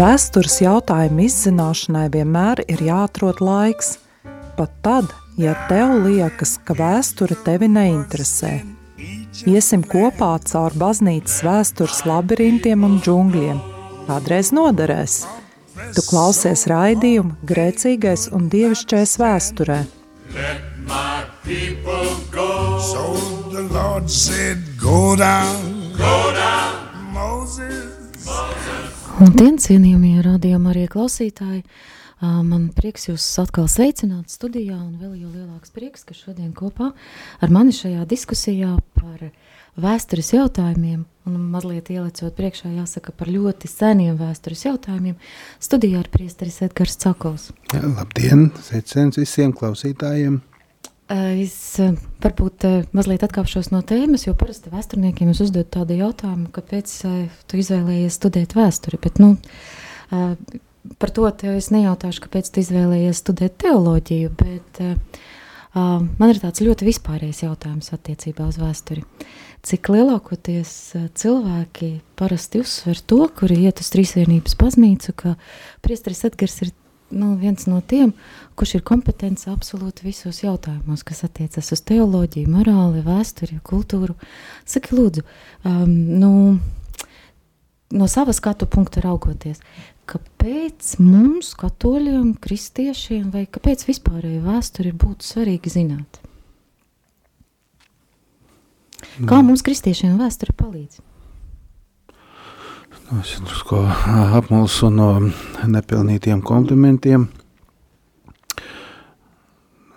Vēstures jautājumu izzināšanai vienmēr ir jāatrod laiks, pat tad, ja tev liekas, ka vēsture tevi neinteresē. Iesim kopā caur baznīcas vēstures labirintiem un džungļiem. Kādreiz noderēs. Tu klausies raidījumu Grēcīgais un Dievišķais vēsturē. Go. So the Lord said, go down, go down. Tiem cienījamie radījumi arī klausītāji, man prieks jūs atkal sveicināt studijā un vēl jau lielāks prieks, ka šodien kopā ar mani šajā diskusijā par vēstures jautājumiem un mazliet ielicot priekšā jāsaka par ļoti seniem vēstures jautājumiem, studijā ar priesteris Edgars Cakovs. Labdien, sveiciens visiem klausītājiem! Es varbūt mazliet atkāpšos no tēmas, jo parasti vēsturniekiem es uzdodu tādu jautājumu, kāpēc tu izvēlējies studēt vēsturi, bet, nu, par to tev es nejautāšu, kāpēc tu izvēlējies studēt teoloģiju, bet man ir tāds ļoti vispārējs jautājums attiecībā uz vēsturi. Cik lielākoties cilvēki parasti uzsver to, kuri iet uz trīsvienības baznīcu, ka priesteris Edgars ir nu, viens no tiem, kurš ir kompetents absolūti visos jautājumos, kas attiecas uz teoloģiju, morāli, vēsturi, kultūru. Saki, lūdzu, um, nu, no savas skatu punkta raugoties, kāpēc mums, katoļiem, kristiešiem, vai kāpēc vispārēji vēsturi būtu svarīgi zināt? Kā mums, kristiešiem, vēsture palīdz? Es drusku apmulsu no nepilnītiem komplimentiem.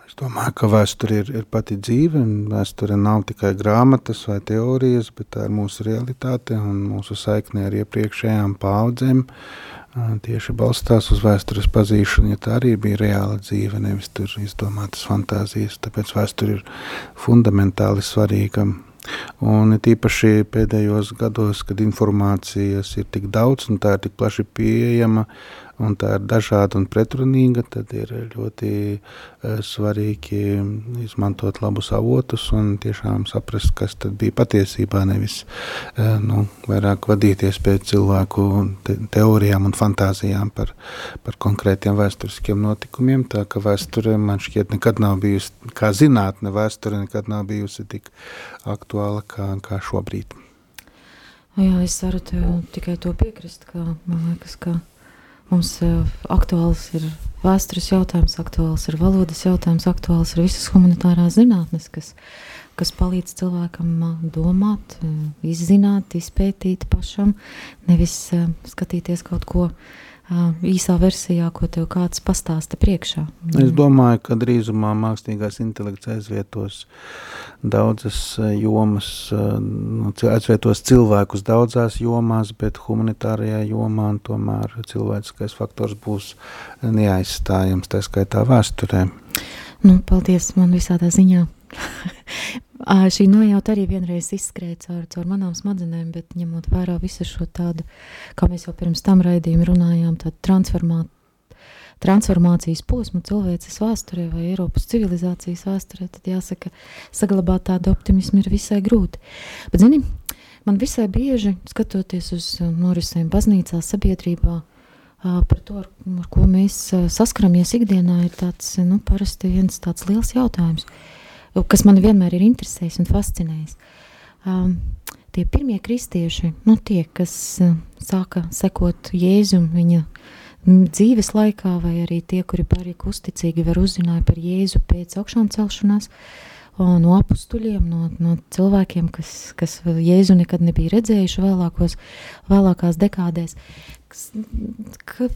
Es domāju, ka vēsture ir, ir pati dzīve, vēsture nav tikai grāmatas vai teorijas, bet tā ir mūsu realitāte un mūsu saikne ar iepriekšējām paudzēm. Tieši balstās uz vēstures pazīšanu, ja tā arī bija reāla dzīve, nevis tur izdomātas fantāzijas. Tāpēc vēsture ir fundamentāli svarīga Un tīpaši pēdējos gados, kad informācijas ir tik daudz un tā ir tik plaši pieejama, un tā ir dažāda un pretrunīga, tad ir ļoti uh, svarīgi izmantot labus avotus un tiešām saprast, kas tad bija patiesībā, nevis uh, nu, vairāk vadīties pēc cilvēku te teorijām un fantāzijām par, par konkrētiem vēsturiskiem notikumiem, tā ka vēsture man šķiet nekad nav bijusi, kā zinātne vēsture nekad nav bijusi tik aktuāla kā, kā šobrīd. Jā, es varu tev tikai to piekrist, ka man liekas, ka Mums uh, aktuāls ir vēstures jautājums, aktuāls ir valodas jautājums, aktuāls ir visas humanitārās zinātnes, kas, kas palīdz cilvēkam uh, domāt, uh, izzināt, izpētīt pašam, nevis skatīties kaut ko uh, īsā versijā, ko tev kāds pastāsta priekšā. Es domāju, ka drīzumā mākslīgās intelekts aizvietos daudzas jomas, nu, aizvietos cilvēkus daudzās jomās, bet humanitārajā jomā tomēr cilvēciskais faktors būs neaizstājams, tā skaitā vēsturē. Nu, paldies man visādā ziņā. Šī nojauta arī vienreiz izskrēja caur, caur manām smadzenēm, bet ņemot vērā visu šo tādu, kā mēs jau pirms tam raidījumi runājām, tādu transformā, transformācijas posmu cilvēces vēsturē vai Eiropas civilizācijas vēsturē, tad jāsaka, saglabāt tādu optimismu ir visai grūti. Bet, zini, man visai bieži, skatoties uz norisēm baznīcā, sabiedrībā, par to, ar, ar ko mēs saskaramies ikdienā, ir tāds, nu, parasti viens tāds liels jautājums – kas man vienmēr ir interesējis un fascinējis. Um, tie pirmie kristieši, nu tie, kas uh, sāka sekot Jēzum viņa dzīves laikā, vai arī tie, kuri palika uzticīgi, var uzzināja par Jēzu pēc augšām celšanās, no apustuļiem, no, no cilvēkiem, kas, kas Jēzu nekad nebija redzējuši vēlākos, vēlākās dekādēs, kas, ka,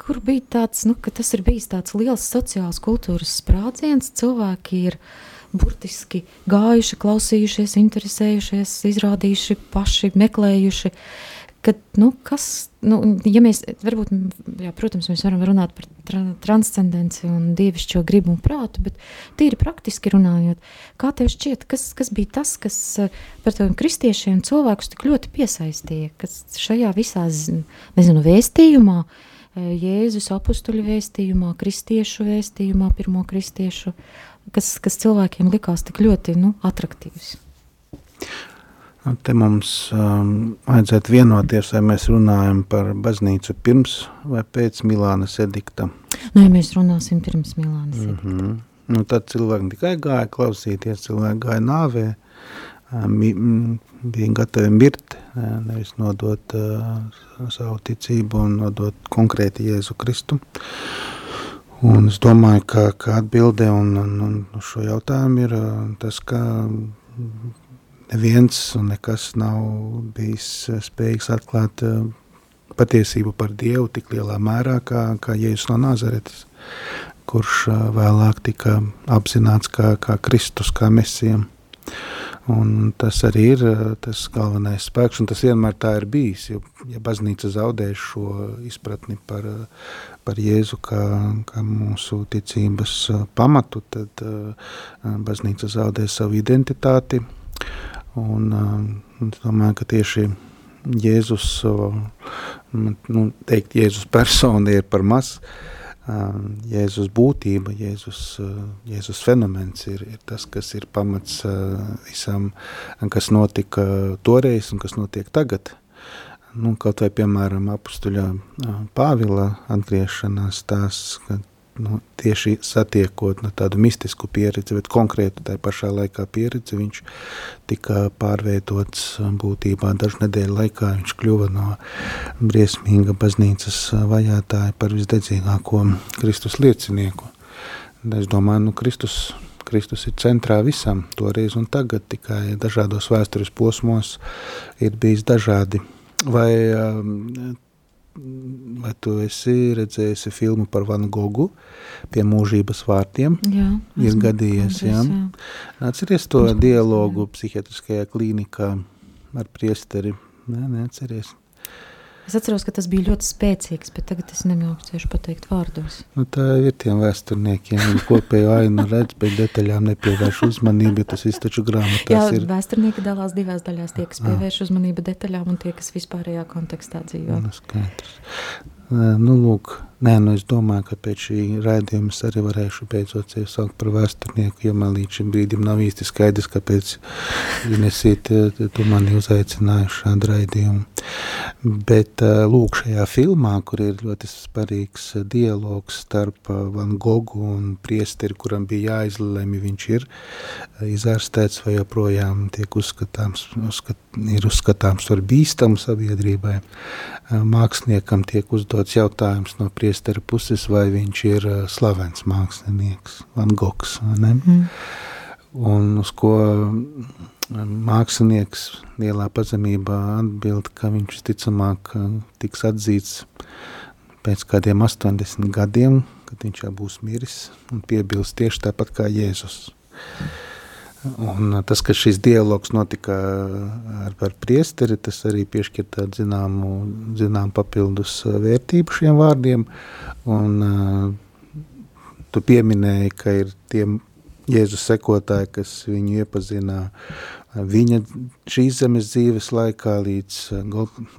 kur bija tāds, nu, ka tas ir bijis tāds liels sociāls kultūras sprādziens, cilvēki ir uh, burtiski gājuši, klausījušies, interesējušies, izrādījuši, paši meklējuši. Kad, nu, kas, nu, ja mēs, varbūt, jā, protams, mēs varam runāt par tra transcendenci un dievišķo gribu un prātu, bet tīri praktiski runājot, kā tev šķiet, kas, kas bija tas, kas par tādiem kristiešiem cilvēkus tik ļoti piesaistīja, kas šajā visā, nezinu, vēstījumā, Jēzus apustuļu vēstījumā, kristiešu vēstījumā, pirmo kristiešu kas, kas cilvēkiem likās tik ļoti nu, attraktīvs? Te mums um, vajadzētu vienoties, vai mēs runājam par baznīcu pirms vai pēc Milānas edikta. Nu, ja mēs runāsim pirms Milānas edikta. Mm -hmm. nu, tad cilvēki tikai gāja klausīties, cilvēki gāja nāvē, mi, bija gatavi mirt, nevis nodot savu ticību un nodot konkrēti Jēzu Kristu. Un es domāju, ka, ka atbilde un, un, un šo jautājumu ir tas, ka neviens un nekas nav bijis spējīgs atklāt patiesību par Dievu tik lielā mērā kā, kā Jēzus no Nazaretes, kurš vēlāk tika apzināts kā, kā Kristus, kā Mesijam. Un tas arī ir tas galvenais spēks, un tas vienmēr tā ir bijis. Jo, ja baznīca zaudē šo izpratni par, par Jēzu kā, kā mūsu ticības pamatu, tad baznīca zaudē savu identitāti, Un, uh, es domāju, ka tieši Jēzus, nu, teikt, Jēzus persona ir par maz. Uh, Jēzus būtība, Jēzus, uh, Jēzus fenomens ir, ir tas, kas ir pamats visam, kas notika toreiz un kas notiek tagad. Nu, kaut vai, piemēram, apustuļa Pāvila atgriešanās tās, kad nu, tieši satiekot nu, tādu mistisku pieredzi, bet konkrētu tajā pašā laikā pieredzi, viņš tika pārveidots būtībā dažu nedēļu laikā. Viņš kļuva no briesmīga baznīcas vajātāja par visdedzīgāko Kristus liecinieku. Es domāju, nu, Kristus, Kristus ir centrā visam, toreiz un tagad, tikai dažādos vēstures posmos ir bijis dažādi. Vai um, vai tu esi redzējusi filmu par Van Gogu pie mūžības vārtiem? Jā. Ir gadījies, jā. jā. Atceries to dialogu psihiatriskajā klīnikā ar priesteri? Nē, neatceries. Es atceros, ka tas bija ļoti spēcīgs, bet tagad es nemākšu pateikt vārdos. Nu, tā ir tiem vēsturniekiem. Viņi kopēju ainu redz, bet detaļām nepievērš uzmanību, tas viss taču grāmatās Jā, ir. vēsturnieki dalās divās daļās. Tie, kas pievērš uzmanību detaļām un tie, kas vispārējā kontekstā dzīvo. Nu, skaidrs. Nu, lūk, nē, nu es domāju, ka pēc šī raidījuma es arī varēšu beidzot sevi saukt par vēsturnieku, jo man līdz šim brīdim nav īsti skaidrs, kāpēc Inesīt, tu mani uzaicināji šādu raidījumu. Bet lūk, šajā filmā, kur ir ļoti svarīgs dialogs starp Van Gogu un priesteri, kuram bija jāizlemj, viņš ir izārstēts vai joprojām tiek uzskatāms, uzskat, ir uzskatāms par bīstamu sabiedrībai, māksliniekam tiek uzdots jautājums no priestera puses, vai viņš ir slavens mākslinieks, Van Gogs? Mm. Un uz ko mākslinieks lielā pazemībā atbild, ka viņš ticamāk tiks atzīts pēc kādiem 80 gadiem, kad viņš jau būs miris un piebilst tieši tāpat kā Jēzus. Mm. Un tas, ka šis dialogs notika ar, ar priesteri, tas arī piešķir tādu zināmu, zināmu papildus vērtību šiem vārdiem. Un, uh, tu pieminēji, ka ir tiem Jēzus sekotāji, kas viņu iepazina viņa šīs zemes dzīves laikā līdz,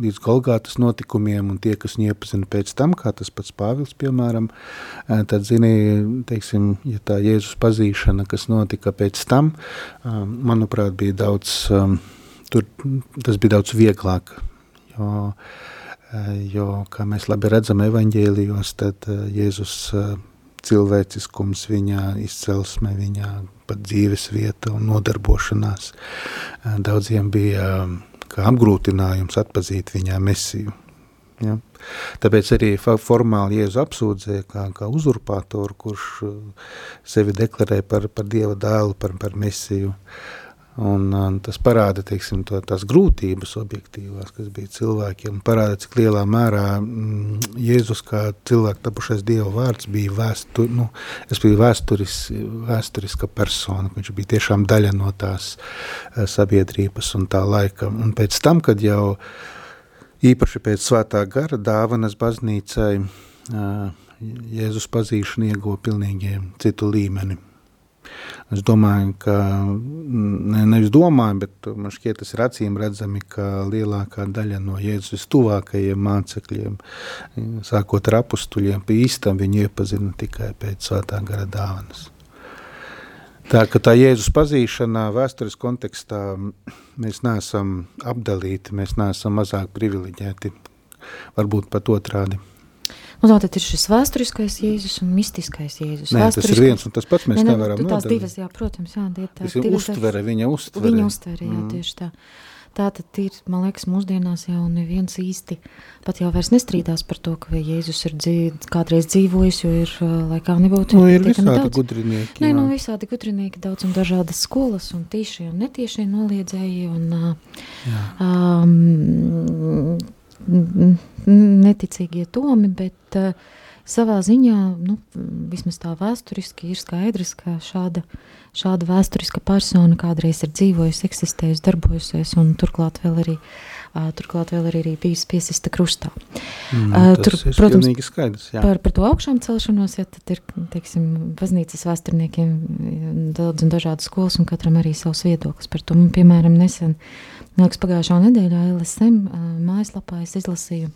līdz Golgātas notikumiem un tie, kas viņu iepazina pēc tam, kā tas pats Pāvils, piemēram, tad zini, teiksim, ja tā Jēzus pazīšana, kas notika pēc tam, manuprāt, bija daudz, tur, tas bija daudz vieglāk, jo, jo, kā mēs labi redzam evaņģēlijos, tad Jēzus cilvēciskums viņā, izcelsme viņā, pat dzīves vieta un nodarbošanās. Daudziem bija kā apgrūtinājums atpazīt viņā mesiju. Ja? Tāpēc arī formāli Jēzu apsūdzēja kā, kā uzurpātoru, kurš sevi deklarē par, par Dieva dēlu, par, par mesiju. Uh, Un, un tas parāda teiksim, to, tās grūtības objektīvās, kas bija cilvēkiem. Parāda, cik lielā mērā mm, Jēzus kā cilvēku tapušais Dieva vārds bija vēstu, nu, vēsturis, vēsturiska persona. Viņš bija tiešām daļa no tās sabiedrības un tā laika. Un pēc tam, kad jau īpaši pēc svētā gara dāvanas baznīcai Jēzus pazīšana ieguva pilnīgi citu līmeni. Es domāju, ka ne, nevis domāju, bet man šķiet, tas ir acīm redzami, ka lielākā daļa no Jēzus tuvākajiem mācekļiem, sākot ar apustuļiem, pa īstam viņi iepazina tikai pēc svētā gara dāvanas. Tā ka tā Jēzus pazīšanā vēstures kontekstā mēs neesam apdalīti, mēs neesam mazāk privileģēti, varbūt pat otrādi. Un tā ir šis vēsturiskais Jēzus un mistiskais Jēzus. Nē, tas ir viens un tas pats, mēs ne, ne, nevaram tās nodalīt. divas, jā, protams, jā, tie tā. Ir uztvere, viņa uztvere. Viņa uztvere, jā, tieši tā. Tā tad ir, man liekas, mūsdienās jau neviens īsti pat jau vairs nestrīdās par to, ka Jēzus ir dzīv, kādreiz dzīvojis, jo ir, lai kā nebūtu, Nu, ir visādi daudz. gudrinieki. Nē, nu visādi gudrinieki, daudz un dažādas skolas, un tīšie un netiešie noliedzēji, un Jā. um, neticīgie tomi, bet uh, savā ziņā, nu, vismaz tā vēsturiski, ir skaidrs, ka šāda, šāda vēsturiska persona kādreiz ir dzīvojusi, eksistējusi, darbojusies, un turklāt vēl arī, uh, turklāt vēl arī, arī bijusi piesista krustā. Mm, tas tur, ir protams, pilnīgi skaidrs, jā. Par, par to augšām celšanos, ja tad ir, teiksim, baznīcas vēsturniekiem daudz un dažādas skolas, un katram arī savs viedoklis par to. Man, piemēram, nesen, man liekas, pagājušā nedēļā LSM mājaslapā es izlasīju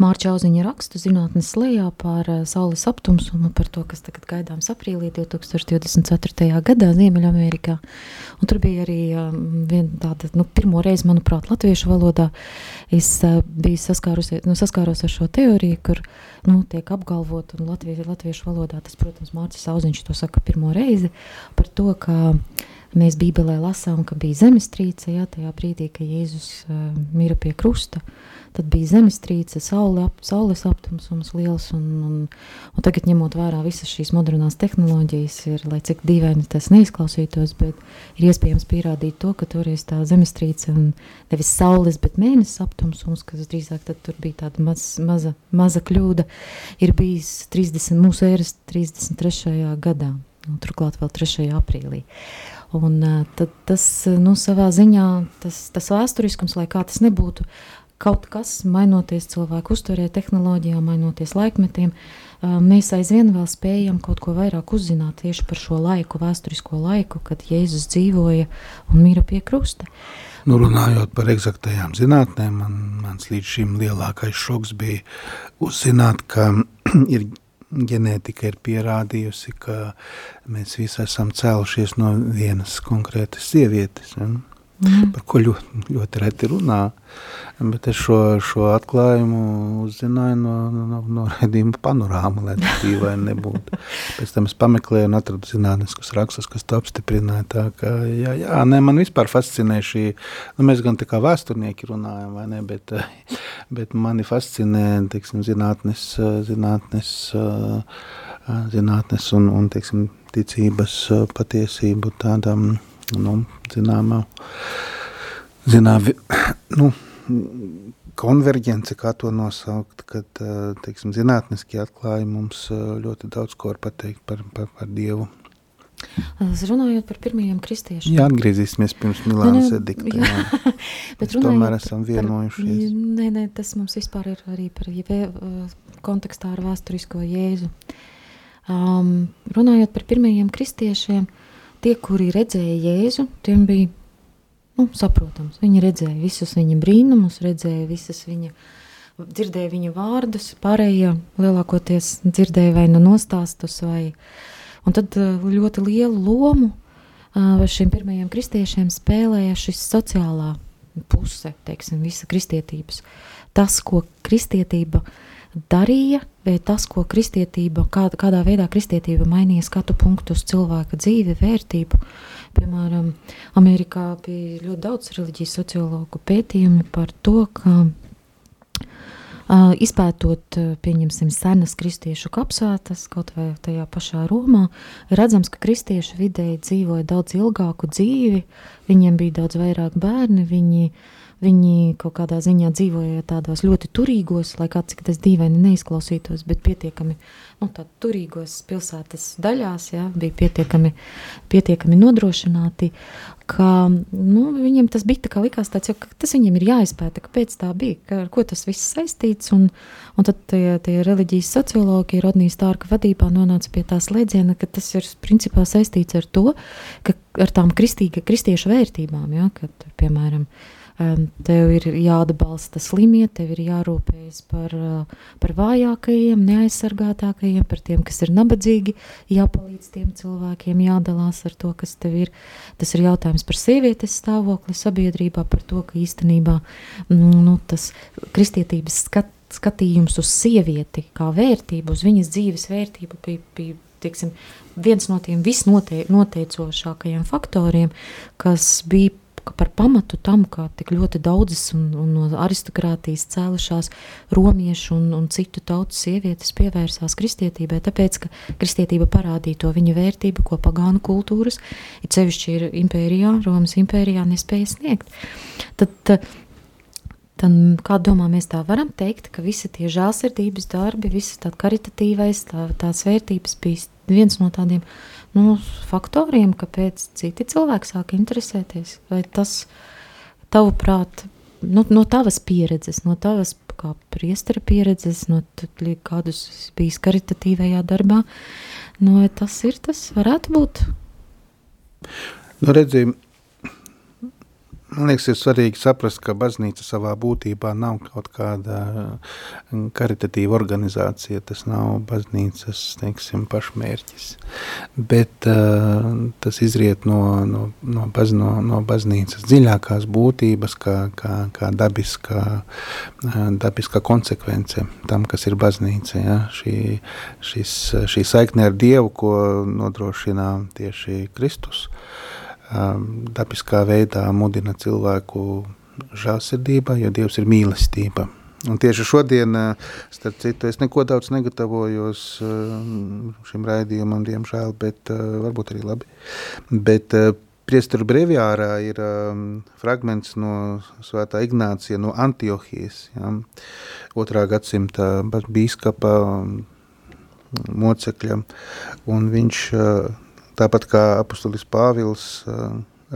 Mārķa Auziņa rakstu zinātnes lejā par saules aptumsumu, par to, kas tagad gaidāms aprīlī 2024. gadā Ziemeļamerikā. Un tur bija arī viena tāda, nu, pirmo reizi, manuprāt, latviešu valodā es biju saskārusies, nu, saskāros ar šo teoriju, kur nu, tiek apgalvot, un latviešu, latviešu valodā tas, protams, Mārcis Auziņš to saka pirmo reizi, par to, ka mēs Bībelē lasām, ka bija zemestrīce, jā, tajā brīdī, kad Jēzus uh, mira pie krusta, tad bija zemestrīce, saule ap, saules aptumsums liels, un, un, un tagad ņemot vērā visas šīs modernās tehnoloģijas, ir, lai cik dīvaini tas neizklausītos, bet ir iespējams pierādīt to, ka toreiz tā zemestrīce un nevis saules, bet mēnesis aptumsums, kas drīzāk tad tur bija tāda maz, maza, maza kļūda, ir bijis 30, mūsu ēras 33. gadā, un turklāt vēl 3. aprīlī. Un tad tas, nu, savā ziņā, tas, tas vēsturiskums, lai kā tas nebūtu, kaut kas, mainoties cilvēku uzturē, tehnoloģijām, mainoties laikmetiem, mēs aizvien vēl spējam kaut ko vairāk uzzināt tieši par šo laiku, vēsturisko laiku, kad Jēzus dzīvoja un mira pie krusta. Nu, runājot par eksaktajām zinātnēm, man, mans līdz šim lielākais šoks bija uzzināt, ka ir ģenētika ir pierādījusi, ka mēs visi esam cēlušies no vienas konkrētas sievietes, ja? Mm. par ko ļoti, ļoti reti runā. Bet es šo, šo atklājumu uzzināju no, no, no redzījuma panorāma, lai tas dīvaini nebūtu. Pēc tam es pameklēju un atradu zinātniskus rakstus, kas to apstiprināja. Tā, ka, jā, jā, ne, man vispār fascinē šī, nu, mēs gan tā kā vēsturnieki runājam, vai ne, bet, bet mani fascinē, teiksim, zinātnes, zinātnes, zinātnes un, un teiksim, ticības patiesību tādam, nu, zināmā, zināmi, nu, konverģence, kā to nosaukt, kad, teiksim, zinātniskie atklājumi mums ļoti daudz ko var pateikt par, par, par Dievu. Runājot par pirmajiem kristiešiem. Jā, atgriezīsimies pirms Milānas edikta. jā. Jā. Bet tomēr esam par- vienojušies. Nē, nē, tas mums vispār ir arī par jebē, kontekstā ar vēsturisko Jēzu. Um, runājot par pirmajiem kristiešiem, tie, kuri redzēja Jēzu, tiem bija nu, saprotams. Viņi redzēja visus viņa brīnumus, redzēja visas viņa, dzirdēja viņa vārdus, pārējie lielākoties dzirdēja vai nu nostāstus, vai un tad uh, ļoti lielu lomu uh, šiem pirmajiem kristiešiem spēlēja šis sociālā puse, teiksim, visa kristietības. Tas, ko kristietība darīja, vai tas, ko kristietība, kā, kādā veidā kristietība mainīja skatu punktu uz cilvēka dzīvi, vērtību. Piemēram, Amerikā bija ļoti daudz reliģijas sociologu pētījumi par to, ka Uh, izpētot, uh, pieņemsim, senas kristiešu kapsētas, kaut vai tajā pašā Romā, redzams, ka kristieši vidēji dzīvoja daudz ilgāku dzīvi, viņiem bija daudz vairāk bērni, viņi, viņi kaut kādā ziņā dzīvoja tādos ļoti turīgos, lai kā cik tas dīvaini neizklausītos, bet pietiekami, nu, turīgos pilsētas daļās, jā, bija pietiekami, pietiekami nodrošināti, ka, nu, viņiem tas bija tā kā likās tāds, jo, ka tas viņiem ir jāizpēta, kāpēc tā bija, ka, ar ko tas viss saistīts, un, un tad tie, tie reliģijas sociologi Rodnijas Tārka vadībā nonāca pie tā slēdziena, ka tas ir principā saistīts ar to, ka ar tām kristīga, kristiešu vērtībām, ja, kad, piemēram, tev ir jāatbalsta slimie, tev ir jārūpējas par, uh, par vājākajiem, neaizsargātākajiem, par tiem, kas ir nabadzīgi, jāpalīdz tiem cilvēkiem, jādalās ar to, kas tev ir. Tas ir jautājums par sievietes stāvokli sabiedrībā, par to, ka īstenībā mm, nu, tas kristietības skat, skatījums uz sievieti kā vērtību, uz viņas dzīves vērtību bija, bija tieksim, viens no tiem visnoteicošākajiem faktoriem, kas bija par pamatu tam, ka tik ļoti daudzas un, un no aristokrātijas cēlušās romiešu un, un citu tautu sievietes pievērsās kristietībai, tāpēc, ka kristietība parādīja to viņa vērtību, ko pagānu kultūras, ir sevišķi ir impērijā, Romas impērijā nespēja sniegt. Tad, tad, tad kā domā, mēs tā varam teikt, ka visi tie žālsirdības darbi, visi tā karitatīvais, tā, tās vērtības bija viens no tādiem nu, faktoriem, kāpēc citi cilvēki sāk interesēties? Vai tas, tavuprāt, nu, no tavas pieredzes, no tavas kā priestera pieredzes, no kādus bijis karitatīvajā darbā, no tas ir, tas varētu būt? Nu, redzim, Man liekas, ir svarīgi saprast, ka baznīca savā būtībā nav kaut kāda mm, karitatīva organizācija. Tas nav baznīcas teiksim, pašmērķis. Bet uh, tas izriet no, no, no, baz, no, no baznīcas dziļākās būtības, kā, kā, kā dabiskā, uh, dabiskā konsekvence tam, kas ir baznīca. Ja? Šī, šis, šī saikne ar Dievu, ko nodrošina tieši Kristus. Uh, dabiskā veidā mudina cilvēku žēlsirdība, jo Dievs ir mīlestība. Un tieši šodien, starp citu, es neko daudz negatavojos šim raidījumam, diemžēl, bet varbūt arī labi. Bet priesteru brevjārā ir fragments no svētā Ignācija no Antiohijas, ja, otrā gadsimta bīskapa mocekļa, un viņš Tāpat kā apustulis Pāvils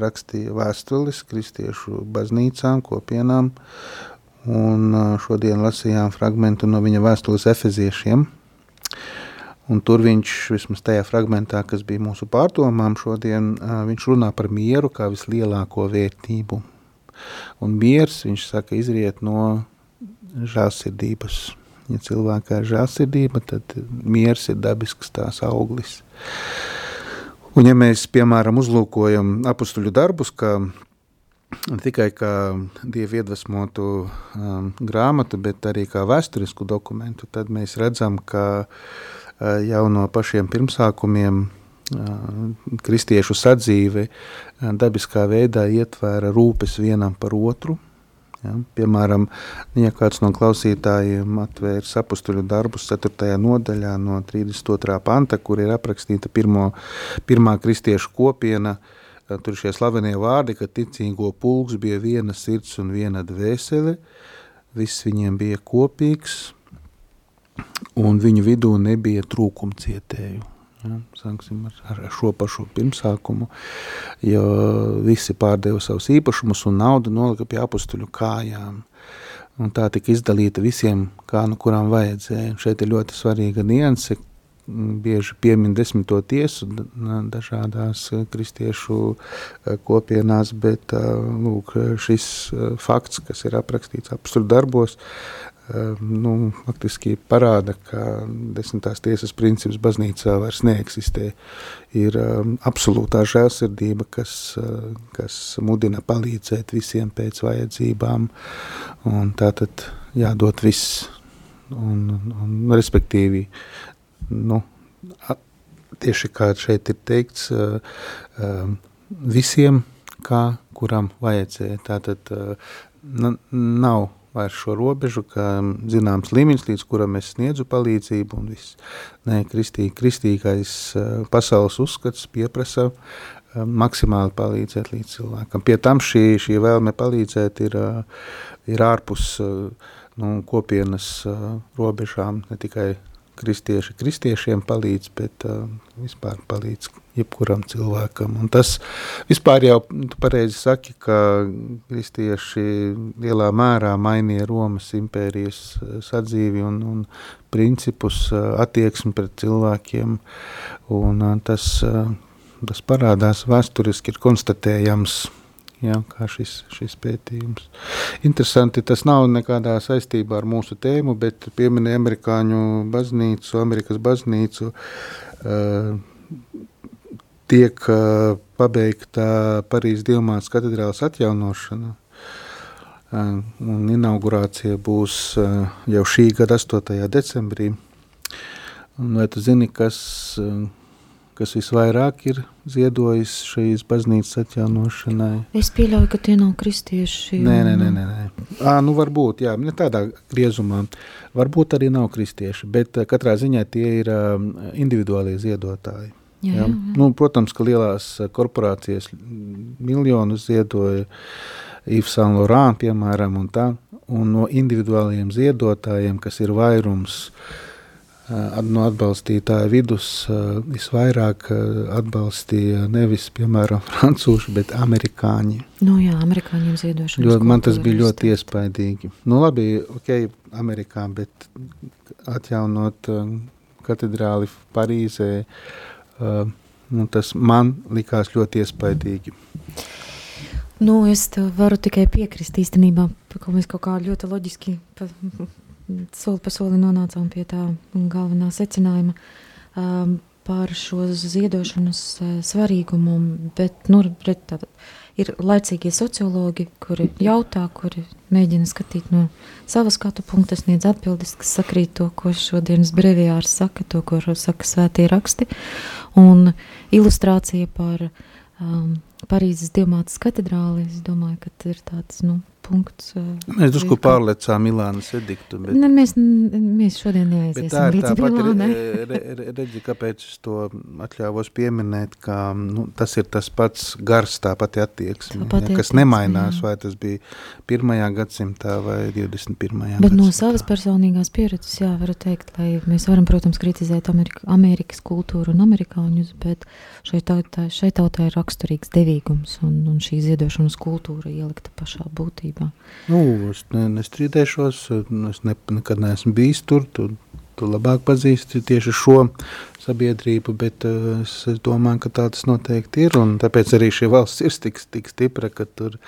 rakstīja vēstulis kristiešu baznīcām, kopienām, un šodien lasījām fragmentu no viņa vēstules efeziešiem, un tur viņš, vismaz tajā fragmentā, kas bija mūsu pārdomām šodien, viņš runā par mieru kā vislielāko vērtību. Un miers, viņš saka, izriet no žālsirdības. Ja cilvēkā ir žālsirdība, tad miers ir dabisks tās auglis. Uh, Un ja mēs, piemēram, uzlūkojam apustuļu darbus, kā ne tikai kā dievu iedvesmotu um, grāmatu, bet arī kā vēsturisku dokumentu, tad mēs redzam, ka uh, jau no pašiem pirmsākumiem uh, kristiešu sadzīve uh, dabiskā veidā ietvēra rūpes vienam par otru, Ja, piemēram, ja kāds no klausītājiem atvērs apakstuļu darbus 4. nodaļā, no 32. panta, kur ir aprakstīta pirmo, pirmā kristiešu kopiena, tur ir šie slavenie vārdi, ka ticīgo pulks bija viena sirds un viena dvēsele, viss viņiem bija kopīgs, un viņu vidū nebija trūkumcietēju. Ja, sāksim ar, ar šo pašu pirmsākumu, jo visi pārdeva savus īpašumus un naudu nolika pie apustuļu kājām. Un tā tika izdalīta visiem, kā nu kurām vajadzēja. Un šeit ir ļoti svarīga nianse, bieži piemin desmito tiesu dažādās kristiešu kopienās, bet lūk, šis fakts, kas ir aprakstīts apstur darbos, nu, faktiski parāda, ka desmitās tiesas princips baznīcā vairs neeksistē. Ir um, absolūtā žēlsirdība, kas, uh, kas mudina palīdzēt visiem pēc vajadzībām, un tātad jādod viss, un, un respektīvi, nu, tieši kā šeit ir teikts, uh, uh, visiem, kā kuram vajadzēja, tātad uh, nav vairs šo robežu, ka zināms līmenis, līdz kuram es sniedzu palīdzību un viss. Nē, kristī, kristīgais pasaules uzskats pieprasa maksimāli palīdzēt līdz cilvēkam. Pie tam šī, šī vēlme palīdzēt ir, ir ārpus nu, kopienas robežām, ne tikai kristieši kristiešiem palīdz, bet uh, vispār palīdz jebkuram cilvēkam. Un tas vispār jau pareizi saki, ka kristieši lielā mērā mainīja Romas impērijas uh, sadzīvi un, un principus uh, attieksmi pret cilvēkiem. Un uh, tas, uh, tas parādās vēsturiski ir konstatējams Jā, kā šis, šis pētījums. Interesanti, tas nav nekādā saistībā ar mūsu tēmu, bet pieminēja amerikāņu baznīcu, Amerikas baznīcu. Uh, tiek uh, pabeigta Parīzes Dilmātas katedrālas atjaunošana. Uh, un inaugurācija būs uh, jau šī gada 8. decembrī. Un vai tu zini, kas uh, kas visvairāk ir ziedojis šīs baznīcas atjaunošanai. Es pieļauju, ka tie nav kristieši. Nē, nē, nē. nē, nē. À, nu varbūt, jā, ne tādā griezumā. Varbūt arī nav kristieši, bet katrā ziņā tie ir individuālie ziedotāji. Jā, jā. Jā. Nu, protams, ka lielās korporācijas miljonus ziedoja Yves Saint Laurent, piemēram, un tā, un no individuāliem ziedotājiem, kas ir vairums, uh, no atbalstītāju vidus visvairāk atbalstīja nevis, piemēram, francūši, bet amerikāņi. Nu jā, amerikāņiem ziedošanas. Jo man tas bija ļoti iespaidīgi. Nu labi, ok, Amerikā, bet atjaunot katedrāli Parīzē, nu, tas man likās ļoti iespaidīgi. Nu, es varu tikai piekrist īstenībā, ka mēs kaut kā ļoti loģiski soli pa soli nonācām pie tā galvenā secinājuma um, par šo ziedošanas uh, svarīgumu. Bet, nu, red, tātad, ir laicīgie sociologi, kuri jautā, kuri mēģina skatīt no sava skatu punkta, sniedz atbildes, kas sakrīt to, ko šodienas brevijārs saka, to, ko saka svētie raksti. Un ilustrācija par um, Parīzes Dievmātes katedrāli, es domāju, ka ir tāds, nu, punkts. Mēs drusku pārlecām Milānas ediktu. Bet... Ne, mēs, mēs šodien neaiziesim tā līdz tā Milānai. Re, re, redzi, kāpēc es to atļāvos pieminēt, ka nu, tas ir tas pats gars, tā pati attieksme, tā ja, kas nemainās, jā. vai tas bija pirmajā gadsimtā vai 21. Bet gadsimtā. no savas personīgās pieredzes, jā, varu teikt, lai mēs varam, protams, kritizēt Amerika, Amerikas kultūru un amerikāņus, bet šai tautai, šai tautai ir raksturīgs devīgums un, un šī ziedošanas kultūra ielikta pašā būtībā būtībā? Nu, es ne, nestrīdēšos, es ne, nekad neesmu bijis tur, tu, tu labāk pazīsti tieši šo sabiedrību, bet uh, es domāju, ka tā tas noteikti ir, tāpēc arī šī valsts ir tik, tik stipra, ka tur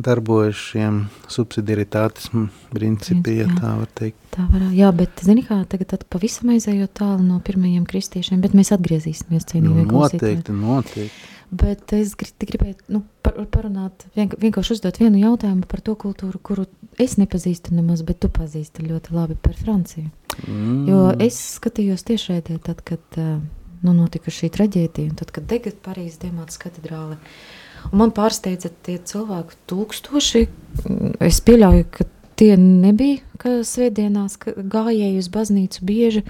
darbojas šiem subsidiaritātes principi, ja tā var teikt. Tā var, jā, bet zini kā, tagad tad pavisam aizējot tālu no pirmajiem kristiešiem, bet mēs atgriezīsimies cienījumie nu, noteikti, noteikti. Bet es grib, gribēju nu, par, parunāt, vien, vienkārši uzdot vienu jautājumu par to kultūru, kuru es nepazīstu nemaz, bet tu pazīsti ļoti labi par Franciju. Mm. Jo es skatījos tiešraidē, tad, kad nu, notika šī traģēdija, un tad, kad dega Parīzes Diemātas katedrāle. Un man pārsteidza tie cilvēku tūkstoši. Es pieļauju, ka tie nebija ka svētdienās ka gājēji uz baznīcu bieži,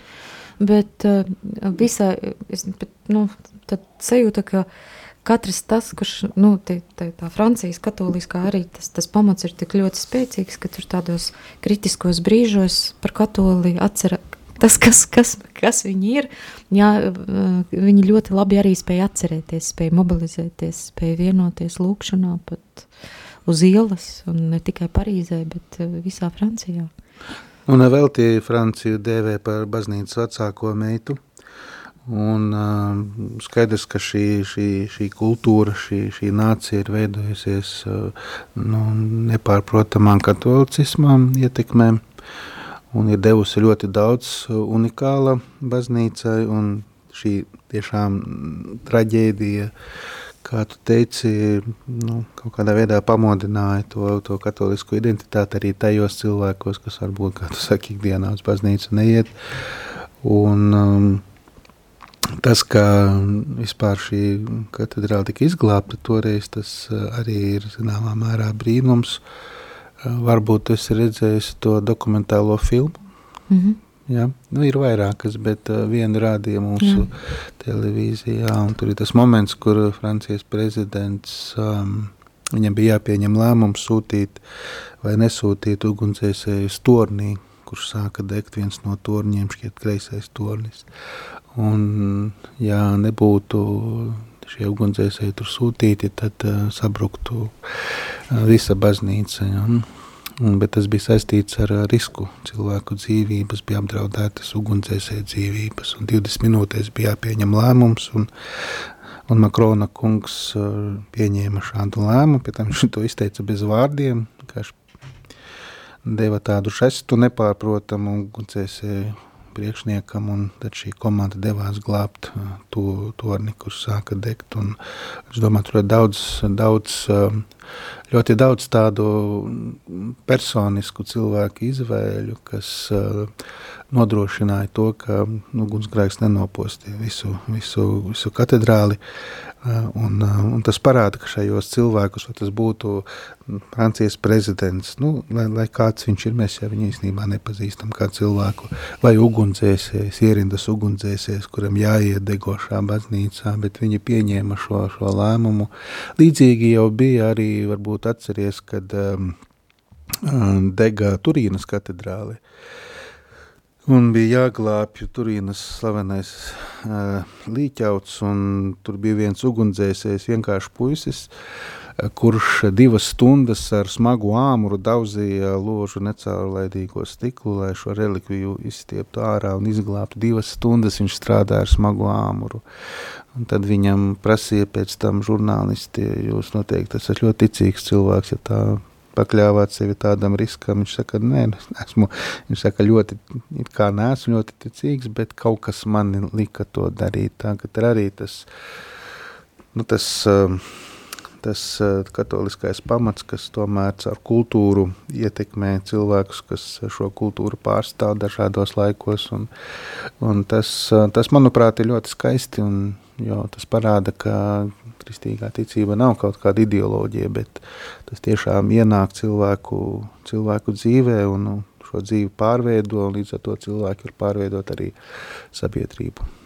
bet uh, visā, es, bet, nu, tad sajūta, ka uh, katrs tas, kurš, nu, tie, tie, tā Francijas katoliskā arī tas, tas pamats ir tik ļoti spēcīgs, ka tur tādos kritiskos brīžos par katoli atcer, tas, kas, kas, kas viņi ir, jā, viņi ļoti labi arī spēja atcerēties, spēja mobilizēties, spēja vienoties lūkšanā pat uz ielas, un ne tikai Parīzē, bet visā Francijā. Un vēl tie Franciju dēvē par baznīcas vecāko meitu, Un, uh, skaidrs, ka šī, šī, šī kultūra, šī, šī nācija ir veidojusies uh, nu, nepārprotamām katolicismām ietekmēm un ir devusi ļoti daudz unikāla baznīcai. Šī tiešām traģēdija, kā tu teici, nu, kaut kādā veidā pamodināja to, to katolisko identitāti arī tajos cilvēkos, kas varbūt, kā tu saki, ikdienā uz baznīcu neiet. Un, um, tas, ka vispār šī katedrāle tika izglābta toreiz, tas eh, arī ir zināmā mērā brīnums. Eh, varbūt es redzēju to dokumentālo filmu. Mm -hmm. Ja? Nu, ir vairākas, bet uh, viena rādīja mūsu Jā. televīzijā. Tur ir tas moments, kur Francijas prezidents um, viņam bija jāpieņem lēmums sūtīt vai nesūtīt ugunsdzēsēju tornī, kurš sāka degt viens no torņiem, šķiet, kreisais tornis. Un, ja nebūtu šie ugunsdzēsēji tur sūtīti, tad uh, sabruktu uh, visa baznīca. Ja? Un, bet tas bija saistīts ar uh, risku. Cilvēku dzīvības bija apdraudētas, ugunsdzēsēju dzīvības. Un 20 minūtēs bija jāpieņem lēmums. Un, Un Makrona kungs pieņēma šādu lēmumu, pēc tam viņš to izteica bez vārdiem, deva tādu žestu nepārprotamu ugunsdzēsēju priekšniekam, un tad šī komanda devās glābt to torni, kurš sāka degt. Un es domāju, tur ir daudz, daudz, ļoti daudz tādu personisku cilvēku izvēļu, kas nodrošināja to, ka ugunsgrēks nenopostīja visu, visu, visu katedrāli. Un, un tas parāda, ka šajos cilvēkus, vai tas būtu Francijas prezidents, nu, lai, lai kāds viņš ir, mēs jau viņu īstenībā nepazīstam kā cilvēku, vai ugunsdzēsējs, ierindas ugunsdzēsējs, kuram jāiet degošā baznīcā, bet viņi pieņēma šo, šo lēmumu. Līdzīgi jau bija arī, varbūt atceries, kad um, dega Turīnas katedrāli. Uh, Un bija jāglābj Turīnas slavenais uh, līķauts, un tur bija viens ugunsdzēsējs, vienkārši puisis, uh, kurš divas stundas ar smagu āmuru daudzīja ložu necaurlaidīgo stiklu, lai šo relikviju izstieptu ārā un izglābtu. Divas stundas viņš strādāja ar smagu āmuru. Un tad viņam prasīja pēc tam žurnālisti, jūs noteikti esat ļoti ticīgs cilvēks, ja tā pakļāvāt sevi tādam riskam. Viņš saka, nē, esmu, viņš saka, ļoti, it kā neesmu ļoti ticīgs, bet kaut kas man lika to darīt. Tagad ir arī tas, nu, tas, um, tas uh, katoliskais pamats, kas tomēr caur kultūru ietekmē cilvēkus, kas šo kultūru pārstāv dažādos laikos. Un, un tas, uh, tas, manuprāt, ir ļoti skaisti, un jo tas parāda, ka kristīgā ticība nav kaut kāda ideoloģija, bet tas tiešām ienāk cilvēku, cilvēku dzīvē un nu, šo dzīvi pārveido, un līdz ar to cilvēki var pārveidot arī sabiedrību.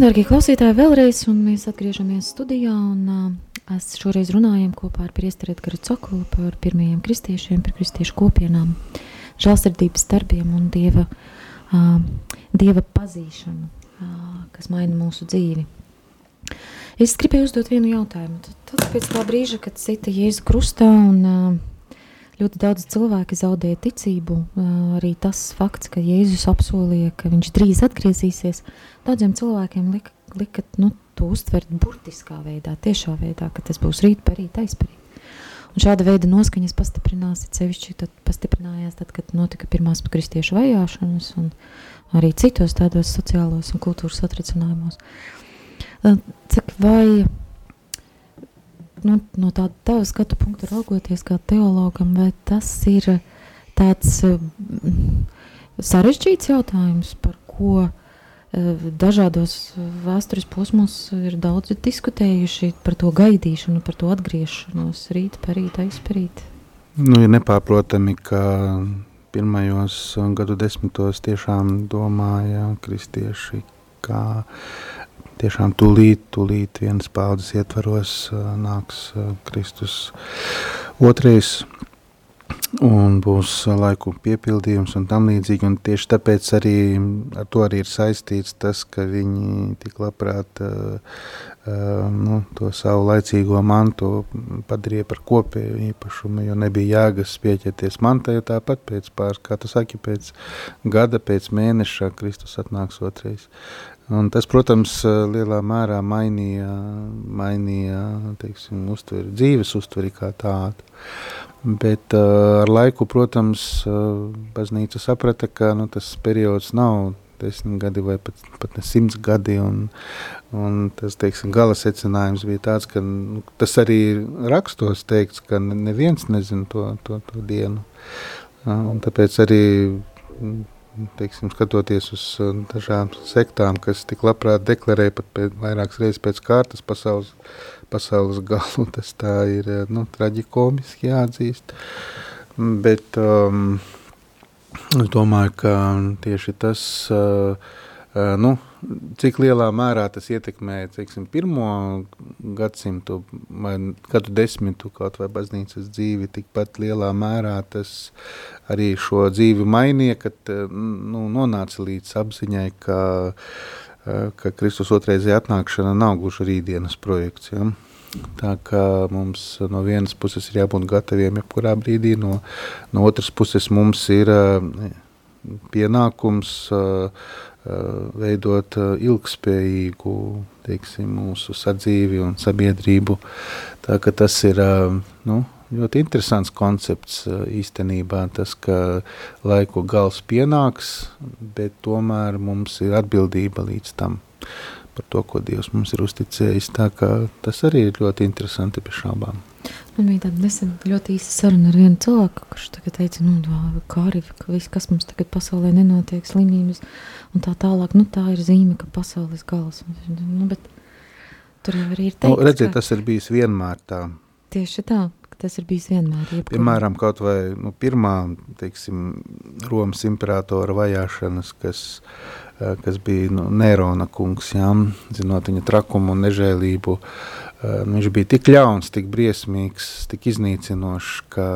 Darbie klausītāji, vēlreiz, mēs atgriežamies studijā. Un, uh, šoreiz runājam kopā ar Priesteri Edgars Cokolu par pirmajiem kristiešiem, par kristiešu kopienām, žēlsirdības darbiem un dieva, uh, dieva pazīšanu, uh, kas maina mūsu dzīvi. Es gribēju uzdot vienu jautājumu. Tad pēc tā brīža, kad sita Jēzu krustā un uh, ļoti daudz cilvēki zaudēja ticību. Arī tas fakts, ka Jēzus apsolīja, ka viņš drīz atgriezīsies, daudziem cilvēkiem lika, lika nu, to uztvert burtiskā veidā, tiešā veidā, ka tas būs rīt, parīt, aizparīt. Un šāda veida noskaņas pastiprinās, sevišķi tad pastiprinājās tad, kad notika pirmās kristiešu vajāšanas un arī citos tādos sociālos un kultūras satricinājumos. Cik vai nu, no tāda tava skatu punkta raugoties kā teologam, vai tas ir tāds mm, sarežģīts jautājums, par ko eh, dažādos vēstures posmos ir daudz diskutējuši par to gaidīšanu, par to atgriešanos rīt, parīt, aizparīt? Nu, ir nepārprotami, ka pirmajos gadu desmitos tiešām domāja kristieši, kā tiešām tūlīt, tūlīt vienas paudzes ietvaros nāks Kristus. Otrais, un būs laiku piepildījums un tam līdzīgi, un tieši tāpēc arī ar to arī ir saistīts tas, ka viņi tik labprāt uh, nu, to savu laicīgo mantu padarīja par kopēju īpašumu, jo nebija jēgas pieķerties mantai, jo tāpat pēc pāris, kā tu saki, pēc gada, pēc mēneša Kristus atnāks otrais. Un tas, protams, lielā mērā mainīja, mainīja teiksim, uztveri, dzīves uztveri kā tādu. Bet uh, ar laiku, protams, uh, baznīca saprata, ka nu, tas periods nav desmit gadi vai pat, pat ne simts gadi. Un, un tas, teiksim, gala secinājums bija tāds, ka nu, tas arī rakstos teikts, ka neviens nezina to, to, to dienu. Un tāpēc arī teiksim, skatoties uz dažām sektām, kas tik labprāt deklarē pat pēc, vairākas reizes pēc kārtas pasaules, pasaules galu, tas tā ir nu, traģikomiski jāatzīst. Bet um, es domāju, ka tieši tas uh, uh, nu, cik lielā mērā tas ietekmē teiksim, pirmo gadsimtu vai gadu desmitu kaut vai baznīcas dzīvi, tikpat lielā mērā tas arī šo dzīvi mainīja, kad nu, nonāca līdz apziņai, ka, ka Kristus otrreizē atnākšana nav gluži rītdienas projekts. Ja? Tā kā mums no vienas puses ir jābūt gataviem jebkurā brīdī, no, no otras puses mums ir pienākums uh, veidot ilgspējīgu teiksim, mūsu sadzīvi un sabiedrību. Tā, tas ir nu, ļoti interesants koncepts īstenībā, tas, ka laiku gals pienāks, bet tomēr mums ir atbildība līdz tam par to, ko Dievs mums ir uzticējis. Tas arī ir ļoti interesanti pie šābām. Man bija tāda nesen ļoti īsa saruna ar vienu cilvēku, kurš tagad teica, nu, kā arī viss, kas mums tagad pasaulē nenotiek, slimības un tā tālāk, nu, tā ir zīme, ka pasaules gals. Nu, bet tur jau arī ir nu, teikts, nu, redziet, ka... tas ir bijis vienmēr tā. Tieši tā, tas ir bijis vienmēr. Jebkur. Piemēram, kaut vai nu, pirmā, teiksim, Romas imperatora vajāšanas, kas, kas bija nu, Nerona kungs, jā, zinot viņa trakumu un nežēlību, uh, Viņš bija tik ļauns, tik briesmīgs, tik iznīcinošs, ka